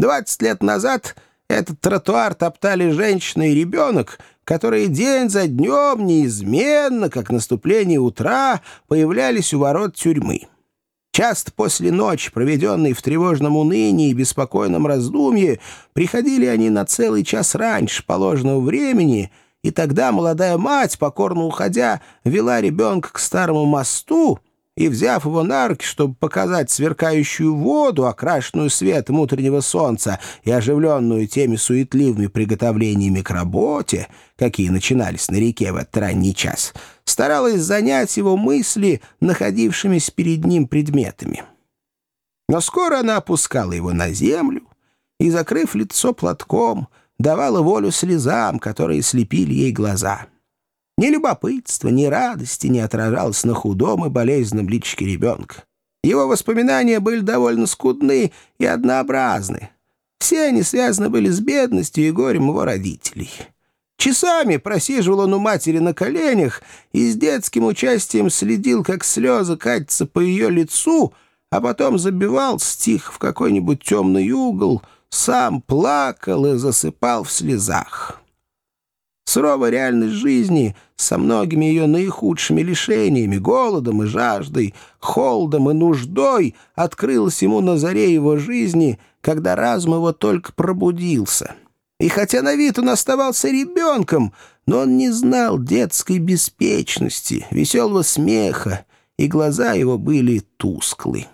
Двадцать лет назад этот тротуар топтали женщина и ребенок, которые день за днем неизменно, как наступление утра, появлялись у ворот тюрьмы. Часто после ночи, проведенной в тревожном унынии и беспокойном раздумье, приходили они на целый час раньше положенного времени, и тогда молодая мать, покорно уходя, вела ребенка к старому мосту, и, взяв его на руки, чтобы показать сверкающую воду, окрашенную светом утреннего солнца и оживленную теми суетливыми приготовлениями к работе, какие начинались на реке в этот ранний час, старалась занять его мысли находившимися перед ним предметами. Но скоро она опускала его на землю и, закрыв лицо платком, давала волю слезам, которые слепили ей глаза — ни любопытства, ни радости не отражалось на худом и болезненном личике ребенка. Его воспоминания были довольно скудны и однообразны. Все они связаны были с бедностью и горем его родителей. Часами просиживал он у матери на коленях и с детским участием следил, как слезы катятся по ее лицу, а потом забивал стих в какой-нибудь темный угол, сам плакал и засыпал в слезах. Суровая реальность жизни со многими ее наихудшими лишениями, голодом и жаждой, холодом и нуждой открылась ему на заре его жизни, когда разум его только пробудился. И хотя на вид он оставался ребенком, но он не знал детской беспечности, веселого смеха, и глаза его были тусклы.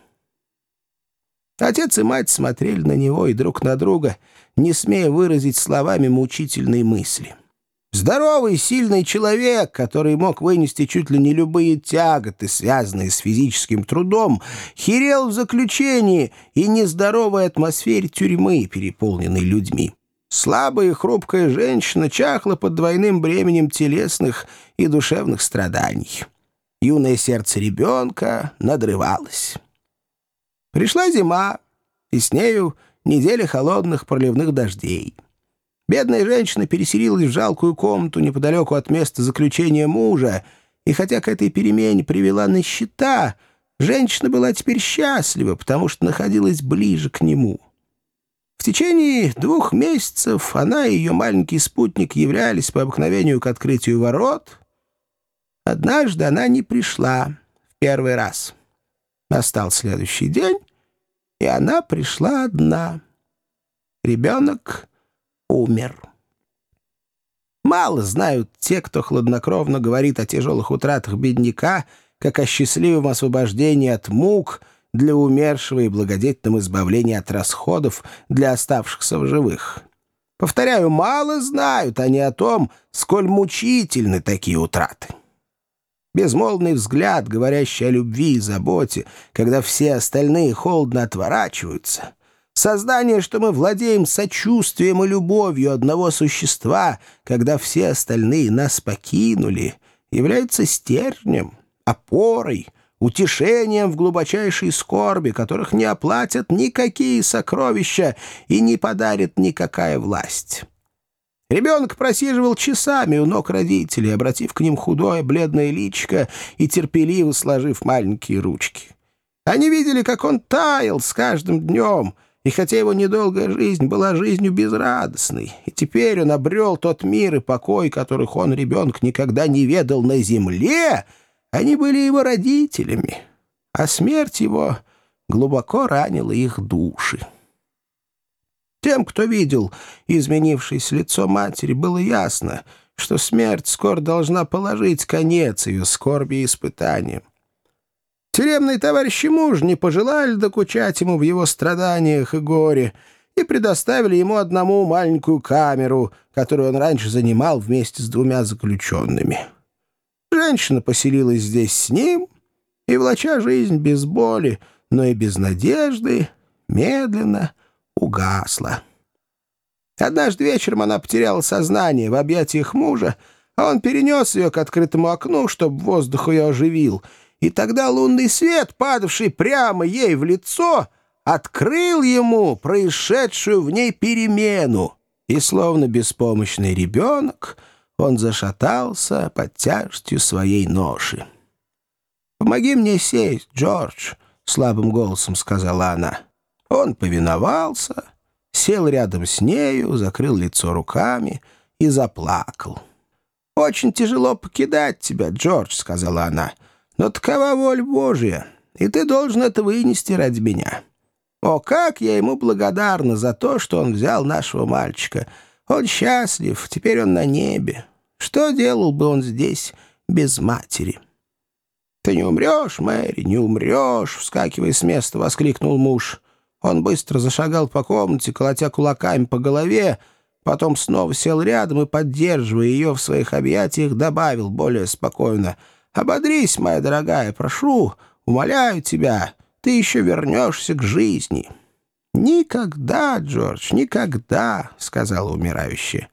Отец и мать смотрели на него и друг на друга, не смея выразить словами мучительные мысли — Здоровый, сильный человек, который мог вынести чуть ли не любые тяготы, связанные с физическим трудом, херел в заключении и нездоровой атмосфере тюрьмы, переполненной людьми. Слабая и хрупкая женщина чахла под двойным бременем телесных и душевных страданий. Юное сердце ребенка надрывалось. Пришла зима, и с нею неделя холодных проливных дождей. Бедная женщина переселилась в жалкую комнату неподалеку от места заключения мужа, и хотя к этой перемене привела нищета, женщина была теперь счастлива, потому что находилась ближе к нему. В течение двух месяцев она и ее маленький спутник являлись по обыкновению к открытию ворот. Однажды она не пришла в первый раз. Настал следующий день, и она пришла одна. Ребенок умер. Мало знают те, кто хладнокровно говорит о тяжелых утратах бедняка, как о счастливом освобождении от мук для умершего и благодетельном избавлении от расходов для оставшихся в живых. Повторяю, мало знают они о том, сколь мучительны такие утраты. Безмолвный взгляд, говорящий о любви и заботе, когда все остальные холодно отворачиваются — Сознание, что мы владеем сочувствием и любовью одного существа, когда все остальные нас покинули, является стержнем, опорой, утешением в глубочайшей скорби, которых не оплатят никакие сокровища и не подарит никакая власть. Ребенок просиживал часами у ног родителей, обратив к ним худое бледное личико и терпеливо сложив маленькие ручки. Они видели, как он таял с каждым днем — и хотя его недолгая жизнь была жизнью безрадостной, и теперь он обрел тот мир и покой, которых он, ребенок, никогда не ведал на земле, они были его родителями, а смерть его глубоко ранила их души. Тем, кто видел изменившееся лицо матери, было ясно, что смерть скоро должна положить конец ее скорби и испытаниям. Тюремные товарищи муж не пожелали докучать ему в его страданиях и горе и предоставили ему одному маленькую камеру, которую он раньше занимал вместе с двумя заключенными. Женщина поселилась здесь с ним и, влача жизнь без боли, но и без надежды, медленно угасла. Однажды вечером она потеряла сознание в объятиях мужа, а он перенес ее к открытому окну, чтобы воздух ее оживил — и тогда лунный свет, падавший прямо ей в лицо, открыл ему происшедшую в ней перемену, и, словно беспомощный ребенок, он зашатался под тяжестью своей ноши. «Помоги мне сесть, Джордж», — слабым голосом сказала она. Он повиновался, сел рядом с нею, закрыл лицо руками и заплакал. «Очень тяжело покидать тебя, Джордж», — сказала она, — «но такова воля Божья, и ты должен это вынести ради меня. О, как я ему благодарна за то, что он взял нашего мальчика. Он счастлив, теперь он на небе. Что делал бы он здесь без матери?» «Ты не умрешь, Мэри, не умрешь!» — вскакивая с места, воскликнул муж. Он быстро зашагал по комнате, колотя кулаками по голове, потом снова сел рядом и, поддерживая ее в своих объятиях, добавил более спокойно. «Ободрись, моя дорогая, прошу, умоляю тебя, ты еще вернешься к жизни». «Никогда, Джордж, никогда», — сказала умирающая.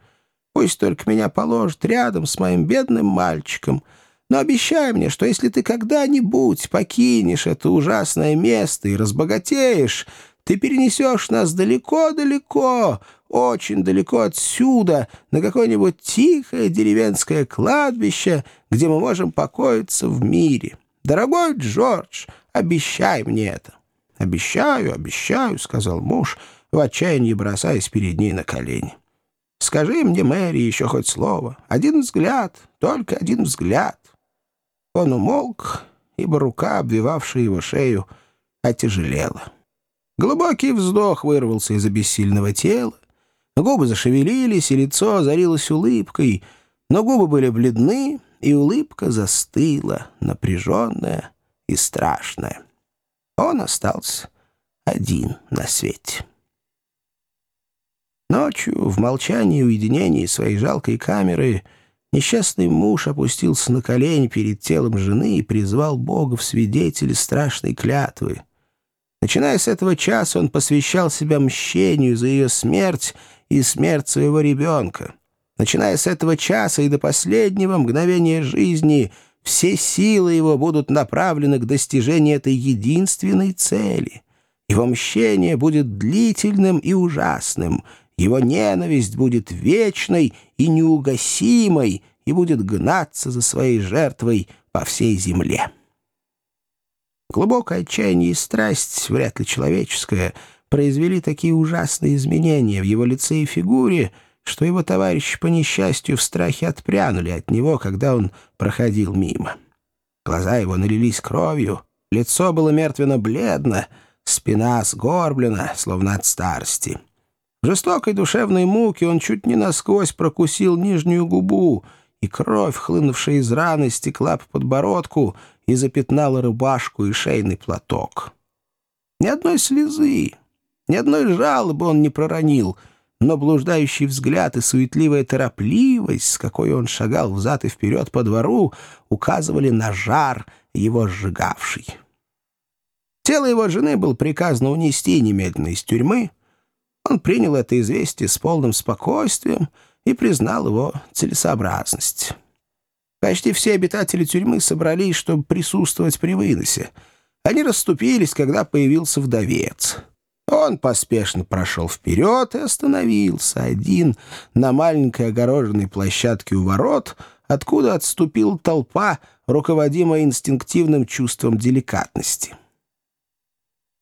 «Пусть только меня положат рядом с моим бедным мальчиком». Но обещай мне, что если ты когда-нибудь покинешь это ужасное место и разбогатеешь, ты перенесешь нас далеко-далеко, очень далеко отсюда, на какое-нибудь тихое деревенское кладбище, где мы можем покоиться в мире. Дорогой Джордж, обещай мне это». «Обещаю, обещаю», — сказал муж, в отчаянии бросаясь перед ней на колени. «Скажи мне, Мэри, еще хоть слово. Один взгляд, только один взгляд». Он умолк, ибо рука, обвивавшая его шею, отяжелела. Глубокий вздох вырвался из обессильного тела, губы зашевелились, и лицо озарилось улыбкой, но губы были бледны, и улыбка застыла, напряженная и страшная. Он остался один на свете. Ночью, в молчании и уединении своей жалкой камеры, Несчастный муж опустился на колени перед телом жены и призвал Бога в свидетели страшной клятвы. Начиная с этого часа он посвящал себя мщению за ее смерть и смерть своего ребенка. Начиная с этого часа и до последнего мгновения жизни все силы его будут направлены к достижению этой единственной цели. Его мщение будет длительным и ужасным — его ненависть будет вечной и неугасимой и будет гнаться за своей жертвой по всей земле. Глубокое отчаяние и страсть, вряд ли человеческая, произвели такие ужасные изменения в его лице и фигуре, что его товарищи по несчастью в страхе отпрянули от него, когда он проходил мимо. Глаза его налились кровью, лицо было мертвенно-бледно, спина сгорблена, словно от старости. В жестокой душевной муке он чуть не насквозь прокусил нижнюю губу, и кровь, хлынувшая из раны, стекла по подбородку и запятнала рубашку и шейный платок. Ни одной слезы, ни одной жалобы он не проронил, но блуждающий взгляд и суетливая торопливость, с какой он шагал взад и вперед по двору, указывали на жар его сжигавший. Тело его жены было приказано унести немедленно из тюрьмы, он принял это известие с полным спокойствием и признал его целесообразность. Почти все обитатели тюрьмы собрались, чтобы присутствовать при выносе. Они расступились, когда появился вдовец. Он поспешно прошел вперед и остановился один на маленькой огороженной площадке у ворот, откуда отступила толпа, руководимая инстинктивным чувством деликатности.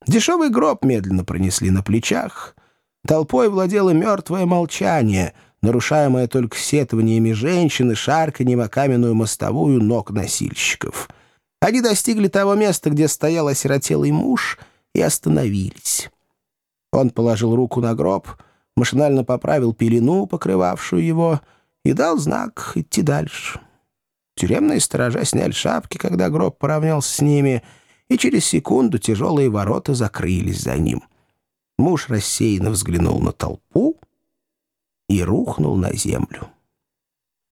Дешевый гроб медленно пронесли на плечах — Толпой владело мертвое молчание, нарушаемое только сетованиями женщин и шарканьем о каменную мостовую ног носильщиков. Они достигли того места, где стоял осиротелый муж, и остановились. Он положил руку на гроб, машинально поправил пелену, покрывавшую его, и дал знак идти дальше. Тюремные сторожа сняли шапки, когда гроб поравнялся с ними, и через секунду тяжелые ворота закрылись за ним. Муж рассеянно взглянул на толпу и рухнул на землю.